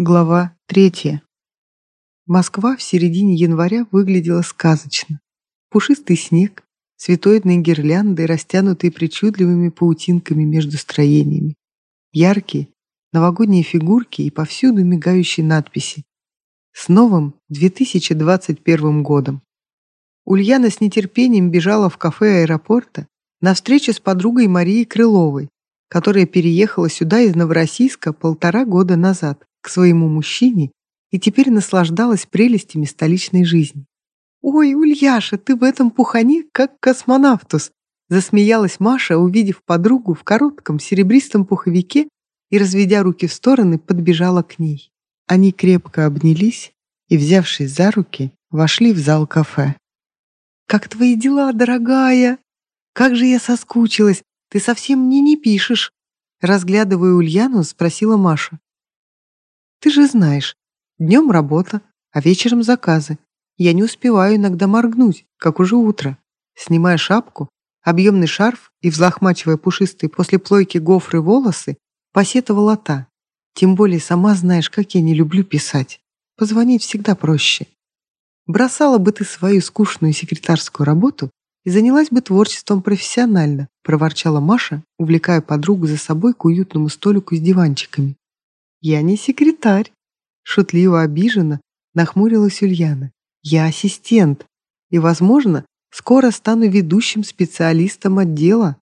Глава третья. Москва в середине января выглядела сказочно. Пушистый снег, цветоидные гирлянды, растянутые причудливыми паутинками между строениями. Яркие, новогодние фигурки и повсюду мигающие надписи. С новым 2021 годом. Ульяна с нетерпением бежала в кафе аэропорта на встречу с подругой Марией Крыловой, которая переехала сюда из Новороссийска полтора года назад к своему мужчине и теперь наслаждалась прелестями столичной жизни. «Ой, Ульяша, ты в этом пухане как космонавтус!» Засмеялась Маша, увидев подругу в коротком серебристом пуховике и, разведя руки в стороны, подбежала к ней. Они крепко обнялись и, взявшись за руки, вошли в зал кафе. «Как твои дела, дорогая? Как же я соскучилась! Ты совсем мне не пишешь!» Разглядывая Ульяну, спросила Маша. Ты же знаешь, днем работа, а вечером заказы. Я не успеваю иногда моргнуть, как уже утро. Снимая шапку, объемный шарф и взлохмачивая пушистые после плойки гофры волосы, посетовала та. Тем более сама знаешь, как я не люблю писать. Позвонить всегда проще. Бросала бы ты свою скучную секретарскую работу и занялась бы творчеством профессионально, проворчала Маша, увлекая подругу за собой к уютному столику с диванчиками. «Я не секретарь», — шутливо обиженно нахмурилась Ульяна. «Я ассистент и, возможно, скоро стану ведущим специалистом отдела».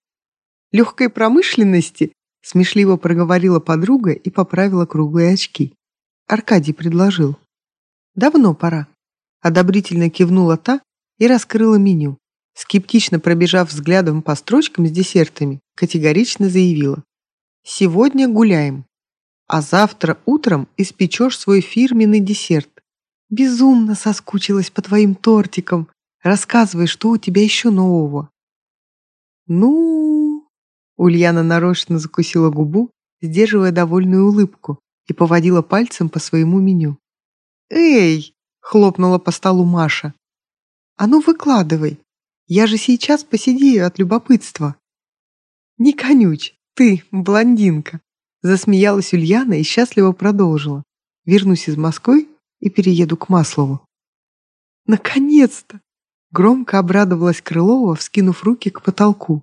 «Легкой промышленности?» — смешливо проговорила подруга и поправила круглые очки. Аркадий предложил. «Давно пора». Одобрительно кивнула та и раскрыла меню. Скептично пробежав взглядом по строчкам с десертами, категорично заявила. «Сегодня гуляем а завтра утром испечешь свой фирменный десерт. Безумно соскучилась по твоим тортикам. Рассказывай, что у тебя еще нового. Ну, Ульяна нарочно закусила губу, сдерживая довольную улыбку, и поводила пальцем по своему меню. «Эй!» — хлопнула по столу Маша. «А ну выкладывай! Я же сейчас посидею от любопытства!» «Не конюч, ты, блондинка!» Засмеялась Ульяна и счастливо продолжила. Вернусь из Москвы и перееду к Маслову. Наконец-то! Громко обрадовалась Крылова, вскинув руки к потолку.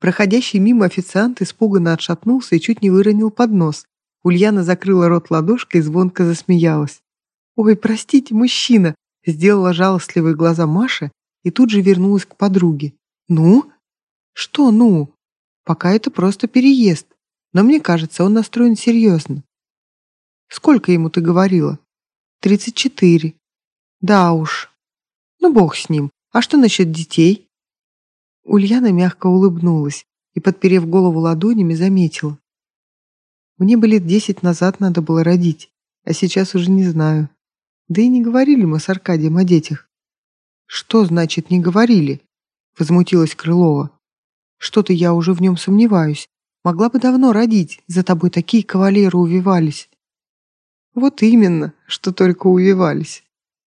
Проходящий мимо официант испуганно отшатнулся и чуть не выронил поднос. Ульяна закрыла рот ладошкой и звонко засмеялась. «Ой, простите, мужчина!» Сделала жалостливые глаза Маша и тут же вернулась к подруге. «Ну?» «Что «ну?» «Пока это просто переезд но мне кажется, он настроен серьезно. Сколько ему ты говорила? Тридцать четыре. Да уж. Ну, бог с ним. А что насчет детей? Ульяна мягко улыбнулась и, подперев голову ладонями, заметила. Мне бы лет десять назад надо было родить, а сейчас уже не знаю. Да и не говорили мы с Аркадием о детях. Что значит «не говорили»? Возмутилась Крылова. Что-то я уже в нем сомневаюсь. Могла бы давно родить, за тобой такие кавалеры увивались. Вот именно, что только увивались.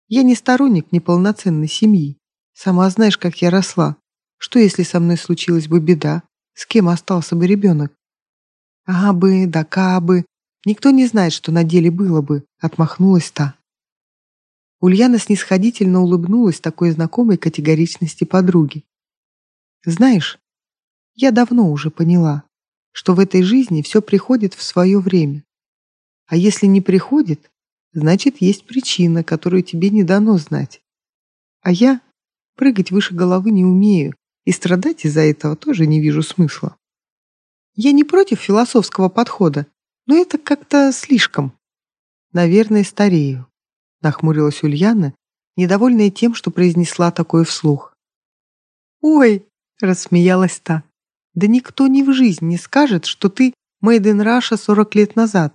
Я не сторонник неполноценной семьи. Сама знаешь, как я росла. Что, если со мной случилась бы беда? С кем остался бы ребенок? А бы, да кабы. Никто не знает, что на деле было бы, отмахнулась та. Ульяна снисходительно улыбнулась такой знакомой категоричности подруги. Знаешь, я давно уже поняла, что в этой жизни все приходит в свое время. А если не приходит, значит, есть причина, которую тебе не дано знать. А я прыгать выше головы не умею, и страдать из-за этого тоже не вижу смысла. Я не против философского подхода, но это как-то слишком. Наверное, старею, нахмурилась Ульяна, недовольная тем, что произнесла такое вслух. «Ой!» — рассмеялась та. Да никто ни в жизнь не скажет, что ты Made in Russia 40 лет назад.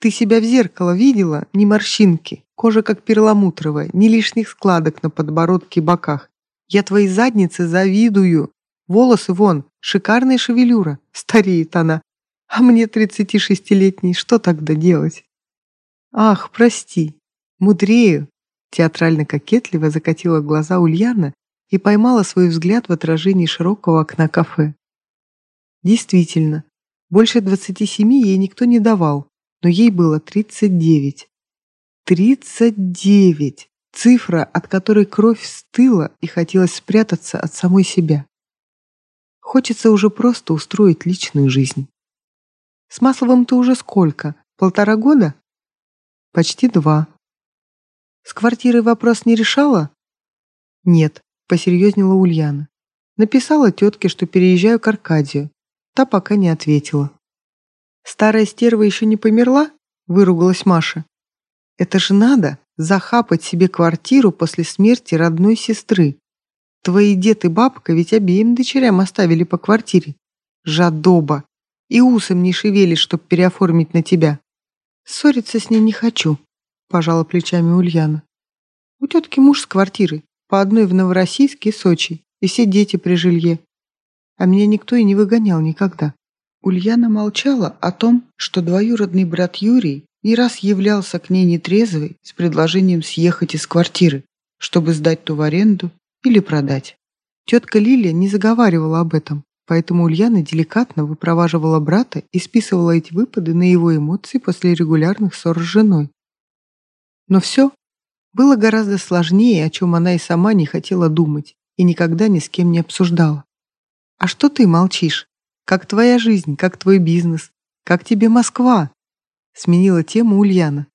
Ты себя в зеркало видела? Ни морщинки, кожа как перламутровая, ни лишних складок на подбородке и боках. Я твоей заднице завидую. Волосы вон, шикарная шевелюра. Стареет она. А мне 36-летний, что тогда делать? Ах, прости, мудрею. Театрально-кокетливо закатила глаза Ульяна и поймала свой взгляд в отражении широкого окна кафе. Действительно, больше 27 ей никто не давал, но ей было 39. 39! Цифра, от которой кровь стыла и хотелось спрятаться от самой себя. Хочется уже просто устроить личную жизнь. С Масловым ты уже сколько? Полтора года? Почти два. С квартирой вопрос не решала? Нет, посерьезнела Ульяна. Написала тетке, что переезжаю к Аркадию. Та пока не ответила. Старая стерва еще не померла? Выругалась Маша. Это же надо захапать себе квартиру после смерти родной сестры. Твои дед и бабка ведь обеим дочерям оставили по квартире. Жадоба. И усом не шевелишь, чтоб переоформить на тебя. Ссориться с ней не хочу, пожала плечами Ульяна. У тетки муж с квартиры, по одной в Новороссийске и Сочи, и все дети при жилье. А меня никто и не выгонял никогда. Ульяна молчала о том, что двоюродный брат Юрий не раз являлся к ней нетрезвый с предложением съехать из квартиры, чтобы сдать ту в аренду или продать. Тетка Лилия не заговаривала об этом, поэтому Ульяна деликатно выпроваживала брата и списывала эти выпады на его эмоции после регулярных ссор с женой. Но все было гораздо сложнее, о чем она и сама не хотела думать и никогда ни с кем не обсуждала. «А что ты молчишь? Как твоя жизнь, как твой бизнес? Как тебе Москва?» Сменила тему Ульяна.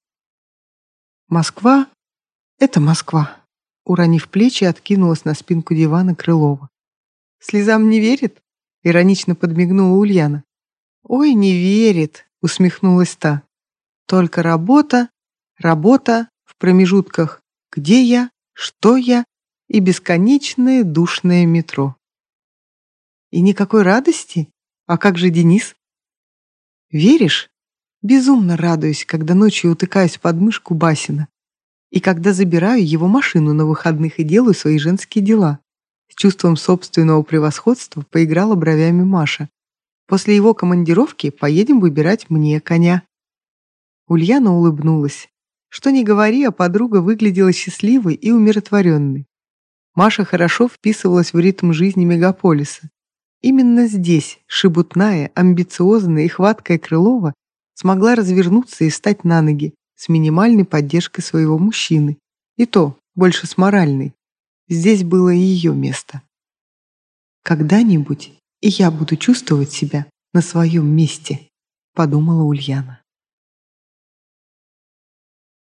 «Москва — это Москва», — уронив плечи, откинулась на спинку дивана Крылова. «Слезам не верит?» — иронично подмигнула Ульяна. «Ой, не верит», — усмехнулась та. «Только работа, работа в промежутках «Где я?», «Что я?» и бесконечное душное метро». «И никакой радости? А как же Денис?» «Веришь?» Безумно радуюсь, когда ночью утыкаюсь под мышку Басина. И когда забираю его машину на выходных и делаю свои женские дела. С чувством собственного превосходства поиграла бровями Маша. После его командировки поедем выбирать мне коня. Ульяна улыбнулась. Что ни говори, а подруга выглядела счастливой и умиротворенной. Маша хорошо вписывалась в ритм жизни мегаполиса. Именно здесь шебутная, амбициозная и хваткая Крылова смогла развернуться и встать на ноги с минимальной поддержкой своего мужчины. И то, больше с моральной. Здесь было ее место. «Когда-нибудь и я буду чувствовать себя на своем месте», — подумала Ульяна.